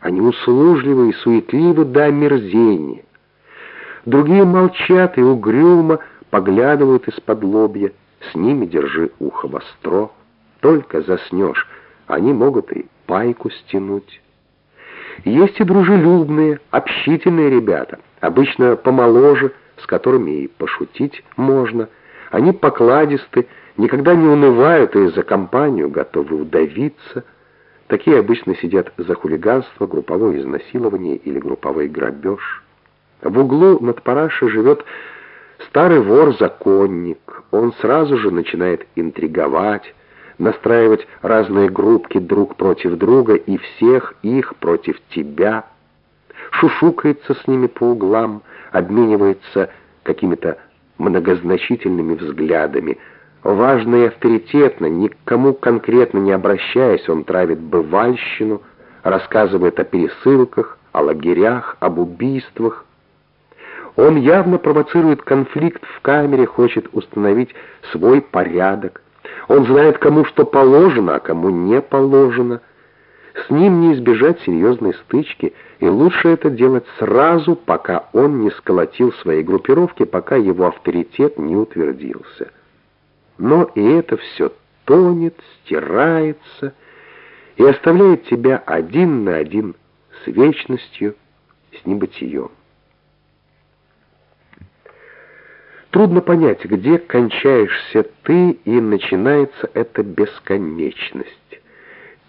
Они услужливы и суетливы до омерзения. Другие молчат и угрюмо поглядывают из-под лобья. С ними держи ухо востро. Только заснешь, они могут и пайку стянуть. Есть и дружелюбные, общительные ребята, обычно помоложе, с которыми и пошутить можно. Они покладисты, никогда не унывают и за компанию готовы удавиться. Такие обычно сидят за хулиганство, групповое изнасилование или групповой грабеж. В углу над парашей живет старый вор-законник. Он сразу же начинает интриговать, настраивать разные группки друг против друга и всех их против тебя. Шушукается с ними по углам, обменивается какими-то многозначительными взглядами. Важно и авторитетно, никому конкретно не обращаясь, он травит бывальщину, рассказывает о пересылках, о лагерях, об убийствах. Он явно провоцирует конфликт в камере, хочет установить свой порядок. Он знает, кому что положено, а кому не положено. С ним не избежать серьезной стычки, и лучше это делать сразу, пока он не сколотил свои группировки, пока его авторитет не утвердился. Но и это все тонет, стирается и оставляет тебя один на один с вечностью, с небытием. Трудно понять, где кончаешься ты и начинается эта бесконечность.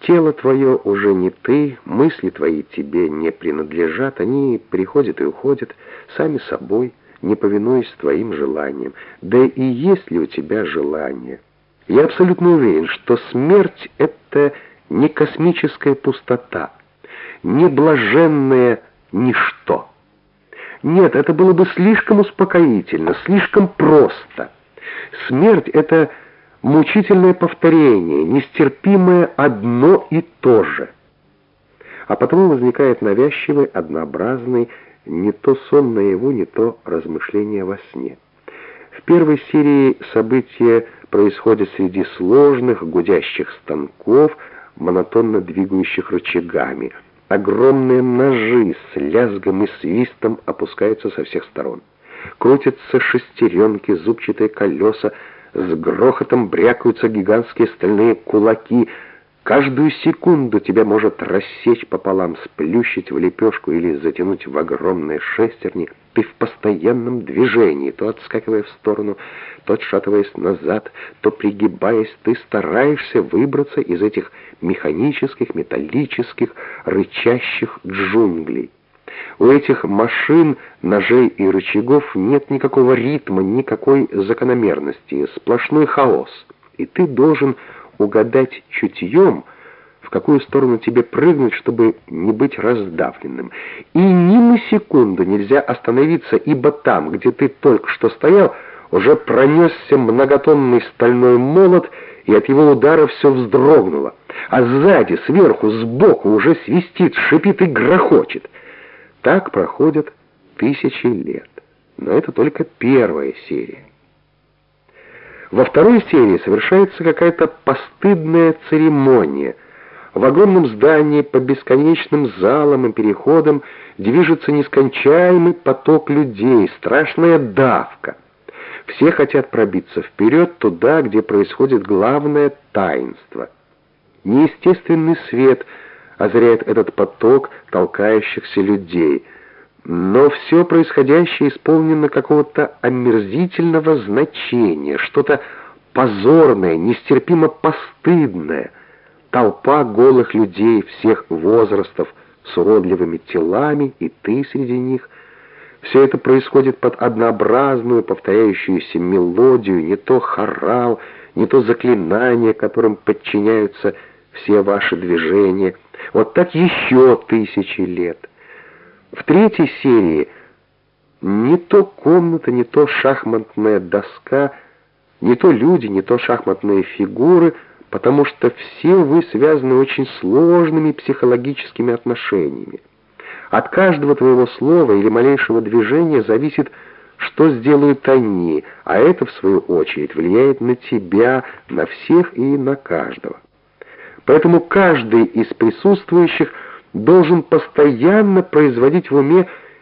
Тело твое уже не ты, мысли твои тебе не принадлежат, они приходят и уходят сами собой, не повинуясь твоим желаниям. Да и есть ли у тебя желание? Я абсолютно уверен, что смерть — это не космическая пустота, не блаженное ничто. Нет, это было бы слишком успокоительно, слишком просто. Смерть — это мучительное повторение, нестерпимое одно и то же. А потом возникает навязчивый, однообразный, не то сон наяву, не то размышление во сне. В первой серии события происходят среди сложных, гудящих станков, монотонно двигающих рычагами. Огромные ножи с лязгом и свистом опускаются со всех сторон. Крутятся шестеренки, зубчатые колеса, с грохотом брякаются гигантские стальные кулаки — Каждую секунду тебя может рассечь пополам, сплющить в лепешку или затянуть в огромные шестерни. Ты в постоянном движении, то отскакивая в сторону, то отшатываясь назад, то пригибаясь, ты стараешься выбраться из этих механических, металлических, рычащих джунглей. У этих машин, ножей и рычагов нет никакого ритма, никакой закономерности, сплошной хаос. И ты должен угадать чутьем, в какую сторону тебе прыгнуть, чтобы не быть раздавленным. И ни на секунду нельзя остановиться, ибо там, где ты только что стоял, уже пронесся многотонный стальной молот, и от его удара все вздрогнуло. А сзади, сверху, сбоку уже свистит, шипит и грохочет. Так проходят тысячи лет. Но это только первая серия. Во второй серии совершается какая-то постыдная церемония. В огромном здании по бесконечным залам и переходам движется нескончаемый поток людей, страшная давка. Все хотят пробиться вперед туда, где происходит главное таинство. Неестественный свет озаряет этот поток толкающихся людей — но все происходящее исполнено какого-то омерзительного значения, что-то позорное, нестерпимо постыдное. Толпа голых людей всех возрастов с уродливыми телами, и ты среди них. Все это происходит под однообразную, повторяющуюся мелодию, не то хорал, не то заклинание, которым подчиняются все ваши движения. Вот так еще тысячи лет. В третьей серии не то комната, не то шахматная доска, не то люди, не то шахматные фигуры, потому что все вы связаны очень сложными психологическими отношениями. От каждого твоего слова или малейшего движения зависит, что сделают они, а это, в свою очередь, влияет на тебя, на всех и на каждого. Поэтому каждый из присутствующих должен постоянно производить в уме